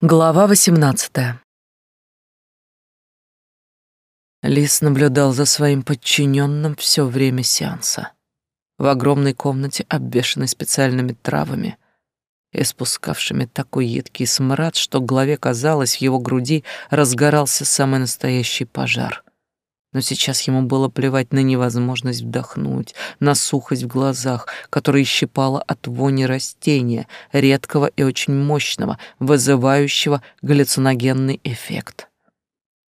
Глава 18. Лис наблюдал за своим подчиненным все время сеанса. В огромной комнате, обвешанной специальными травами, испускавшими такой едкий смрад, что голове казалось, в его груди разгорался самый настоящий пожар. Но сейчас ему было плевать на невозможность вдохнуть, на сухость в глазах, которая щипала от вони растения, редкого и очень мощного, вызывающего галлюциногенный эффект.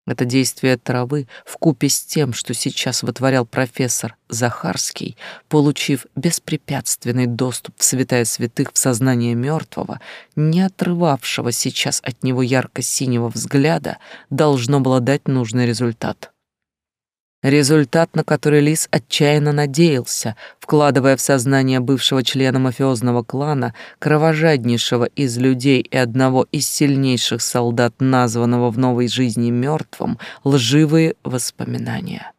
Это действие травы вкупе с тем, что сейчас вытворял профессор Захарский, получив беспрепятственный доступ в святая святых в сознание мертвого, не отрывавшего сейчас от него ярко-синего взгляда, должно было дать нужный результат. Результат, на который Лис отчаянно надеялся, вкладывая в сознание бывшего члена мафиозного клана, кровожаднейшего из людей и одного из сильнейших солдат, названного в новой жизни мертвым, лживые воспоминания.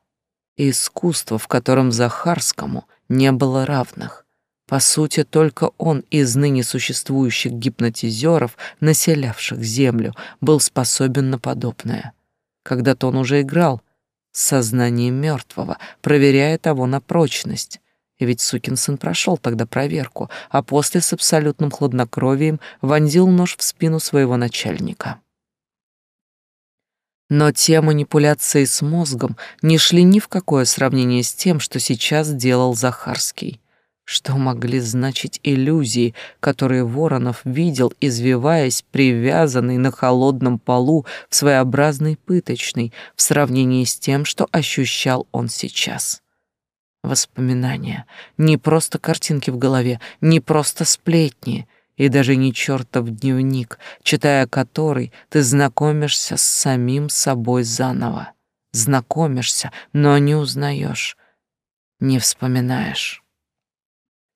Искусство, в котором Захарскому не было равных. По сути, только он из ныне существующих гипнотизеров, населявших Землю, был способен на подобное. Когда-то он уже играл — с сознанием мертвого, проверяя того на прочность. И ведь сукин сын прошел тогда проверку, а после с абсолютным хладнокровием вонзил нож в спину своего начальника. Но те манипуляции с мозгом не шли ни в какое сравнение с тем, что сейчас делал Захарский. Что могли значить иллюзии, которые Воронов видел, извиваясь, привязанный на холодном полу в своеобразной пыточной, в сравнении с тем, что ощущал он сейчас? Воспоминания, не просто картинки в голове, не просто сплетни — и даже не чертов дневник, читая который, ты знакомишься с самим собой заново. Знакомишься, но не узнаешь, не вспоминаешь.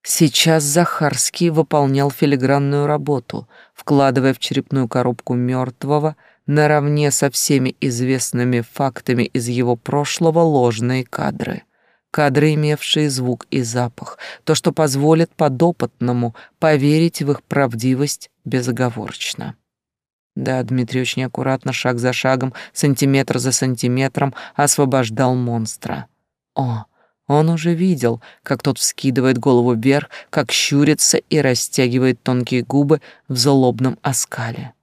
Сейчас Захарский выполнял филигранную работу, вкладывая в черепную коробку мертвого наравне со всеми известными фактами из его прошлого ложные кадры. Кадры, имевшие звук и запах, то, что позволит подопытному поверить в их правдивость безоговорочно. Да, Дмитрий очень аккуратно, шаг за шагом, сантиметр за сантиметром освобождал монстра. О, он уже видел, как тот вскидывает голову вверх, как щурится и растягивает тонкие губы в злобном оскале.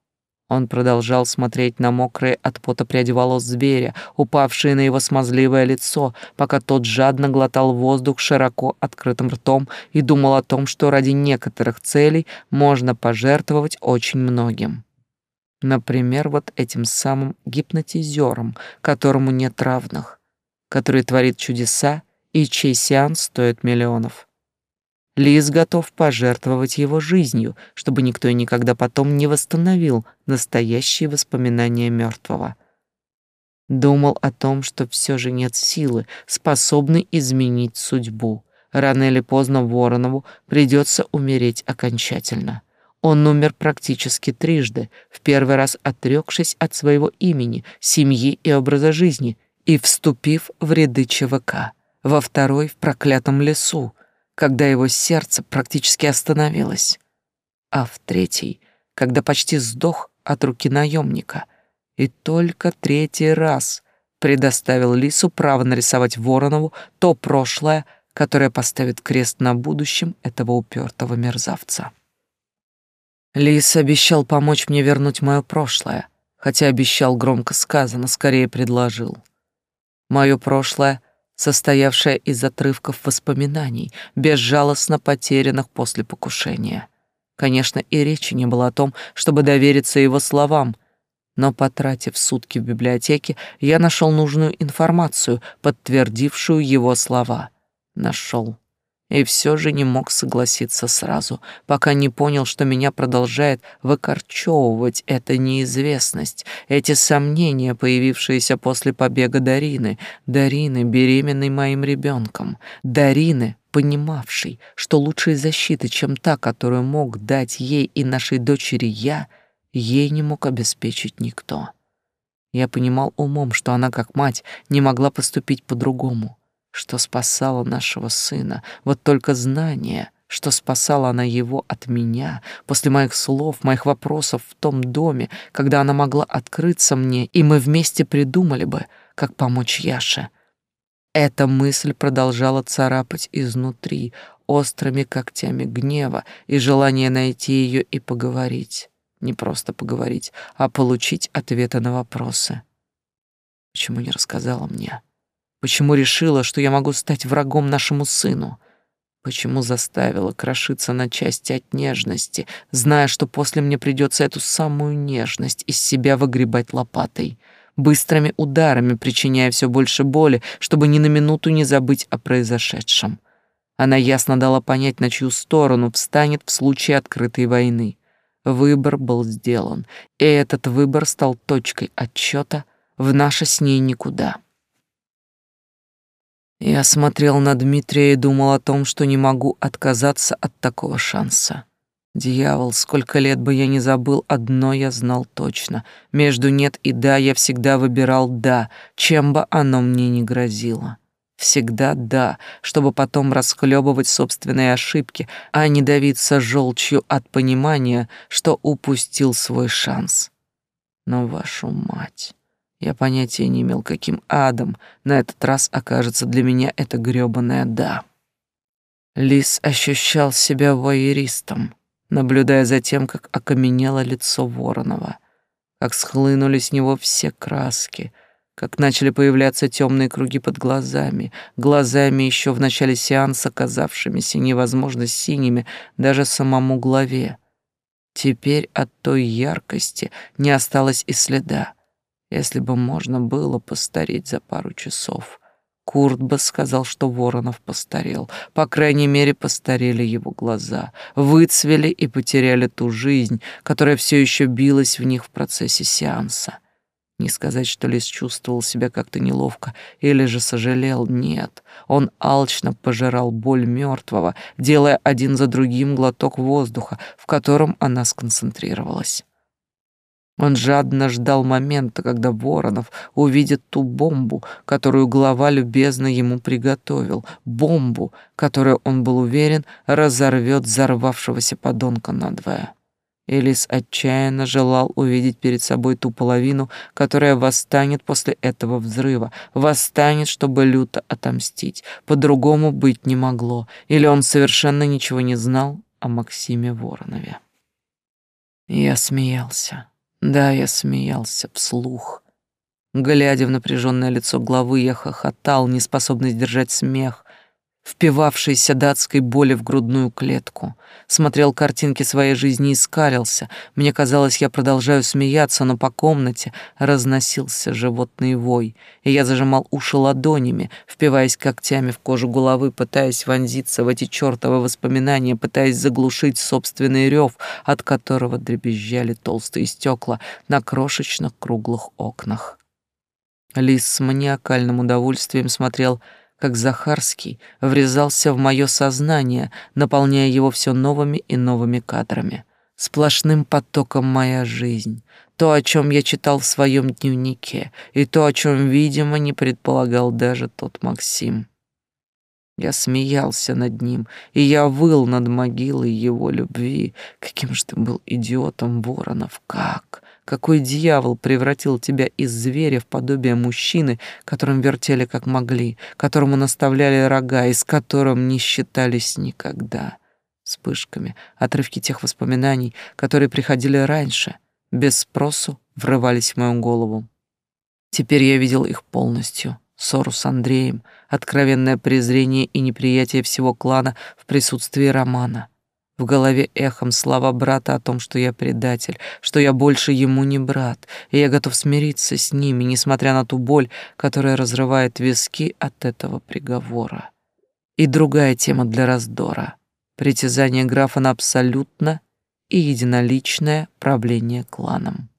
Он продолжал смотреть на мокрые от пота пряди волос зверя, упавшие на его смазливое лицо, пока тот жадно глотал воздух широко открытым ртом и думал о том, что ради некоторых целей можно пожертвовать очень многим. Например, вот этим самым гипнотизером, которому нет равных, который творит чудеса и чей сеанс стоит миллионов. Лис готов пожертвовать его жизнью, чтобы никто и никогда потом не восстановил настоящие воспоминания мертвого. Думал о том, что все же нет силы, способной изменить судьбу. Рано или поздно Воронову придется умереть окончательно. Он умер практически трижды, в первый раз отрекшись от своего имени, семьи и образа жизни и вступив в ряды ЧВК во второй в проклятом лесу, когда его сердце практически остановилось, а в третий, когда почти сдох от руки наемника, и только третий раз предоставил Лису право нарисовать Воронову то прошлое, которое поставит крест на будущем этого упертого мерзавца. Лис обещал помочь мне вернуть мое прошлое, хотя обещал громко сказано, скорее предложил. Мое прошлое — состоявшая из отрывков воспоминаний, безжалостно потерянных после покушения. Конечно, и речи не было о том, чтобы довериться его словам, но, потратив сутки в библиотеке, я нашел нужную информацию, подтвердившую его слова. Нашел и все же не мог согласиться сразу, пока не понял, что меня продолжает выкорчевывать эта неизвестность, эти сомнения, появившиеся после побега Дарины, Дарины, беременной моим ребенком, Дарины, понимавшей, что лучшей защиты, чем та, которую мог дать ей и нашей дочери я, ей не мог обеспечить никто. Я понимал умом, что она, как мать, не могла поступить по-другому — что спасало нашего сына. Вот только знание, что спасала она его от меня после моих слов, моих вопросов в том доме, когда она могла открыться мне, и мы вместе придумали бы, как помочь Яше. Эта мысль продолжала царапать изнутри, острыми когтями гнева и желания найти ее и поговорить. Не просто поговорить, а получить ответы на вопросы. Почему не рассказала мне? Почему решила, что я могу стать врагом нашему сыну? Почему заставила крошиться на части от нежности, зная, что после мне придется эту самую нежность из себя выгребать лопатой, быстрыми ударами причиняя все больше боли, чтобы ни на минуту не забыть о произошедшем? Она ясно дала понять, на чью сторону встанет в случае открытой войны. Выбор был сделан, и этот выбор стал точкой отчета в наше с ней никуда. Я смотрел на Дмитрия и думал о том, что не могу отказаться от такого шанса. Дьявол, сколько лет бы я не забыл, одно я знал точно. Между «нет» и «да» я всегда выбирал «да», чем бы оно мне ни грозило. Всегда «да», чтобы потом расхлебывать собственные ошибки, а не давиться желчью от понимания, что упустил свой шанс. Но вашу мать... Я понятия не имел, каким адом на этот раз окажется для меня это грёбаное «да». Лис ощущал себя воеристом, наблюдая за тем, как окаменело лицо Воронова, как схлынули с него все краски, как начали появляться темные круги под глазами, глазами еще в начале сеанса казавшимися невозможно синими даже самому главе. Теперь от той яркости не осталось и следа. Если бы можно было постареть за пару часов. Курт бы сказал, что Воронов постарел. По крайней мере, постарели его глаза, выцвели и потеряли ту жизнь, которая все еще билась в них в процессе сеанса. Не сказать, что Лис чувствовал себя как-то неловко или же сожалел, нет. Он алчно пожирал боль мертвого, делая один за другим глоток воздуха, в котором она сконцентрировалась. Он жадно ждал момента, когда Воронов увидит ту бомбу, которую глава любезно ему приготовил, бомбу, которую он был уверен разорвет взорвавшегося подонка надвое. Элис отчаянно желал увидеть перед собой ту половину, которая восстанет после этого взрыва, восстанет, чтобы люто отомстить. По-другому быть не могло, или он совершенно ничего не знал о Максиме Воронове. Я смеялся. Да, я смеялся вслух. Глядя в напряженное лицо главы, я хохотал, неспособный сдержать смех, впивавшийся датской боли в грудную клетку. Смотрел картинки своей жизни и скалился. Мне казалось, я продолжаю смеяться, но по комнате разносился животный вой, и я зажимал уши ладонями, впиваясь когтями в кожу головы, пытаясь вонзиться в эти чертовы воспоминания, пытаясь заглушить собственный рев, от которого дребезжали толстые стекла на крошечных круглых окнах. Лис с маниакальным удовольствием смотрел — как Захарский врезался в мое сознание, наполняя его все новыми и новыми кадрами. Сплошным потоком моя жизнь, то, о чем я читал в своем дневнике, и то, о чем, видимо, не предполагал даже тот Максим. Я смеялся над ним, и я выл над могилой его любви. Каким же ты был идиотом, Воронов, как? Какой дьявол превратил тебя из зверя в подобие мужчины, которым вертели как могли, которому наставляли рога и с которым не считались никогда? Вспышками, отрывки тех воспоминаний, которые приходили раньше, без спросу врывались в мою голову. Теперь я видел их полностью. Ссору с Андреем, откровенное презрение и неприятие всего клана в присутствии Романа — в голове эхом слова брата о том, что я предатель, что я больше ему не брат, и я готов смириться с ними, несмотря на ту боль, которая разрывает виски от этого приговора. И другая тема для раздора — притязание графа на абсолютно и единоличное правление кланом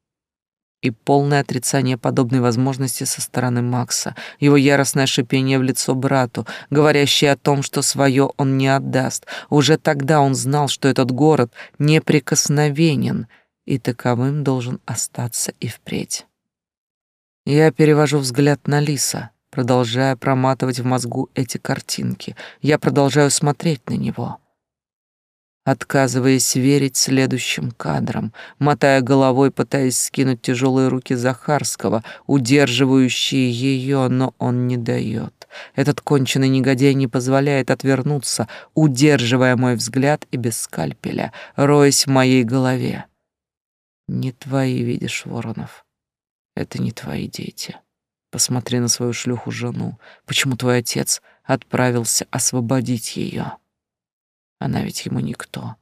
и полное отрицание подобной возможности со стороны Макса, его яростное шипение в лицо брату, говорящее о том, что свое он не отдаст. Уже тогда он знал, что этот город неприкосновенен, и таковым должен остаться и впредь. Я перевожу взгляд на Лиса, продолжая проматывать в мозгу эти картинки. Я продолжаю смотреть на него. Отказываясь верить следующим кадрам, мотая головой, пытаясь скинуть тяжелые руки Захарского, удерживающие ее, но он не дает. Этот конченый негодяй не позволяет отвернуться, удерживая мой взгляд и без скальпеля, роясь в моей голове. Не твои, видишь, Воронов. Это не твои дети. Посмотри на свою шлюху жену. Почему твой отец отправился освободить ее? Она ведь ему никто.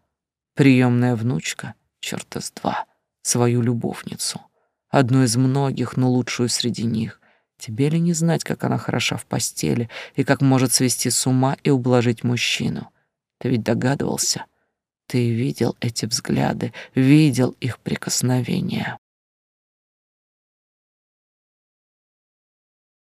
Приемная внучка, черт из два, свою любовницу. Одну из многих, но лучшую среди них. Тебе ли не знать, как она хороша в постели и как может свести с ума и ублажить мужчину? Ты ведь догадывался? Ты видел эти взгляды, видел их прикосновения.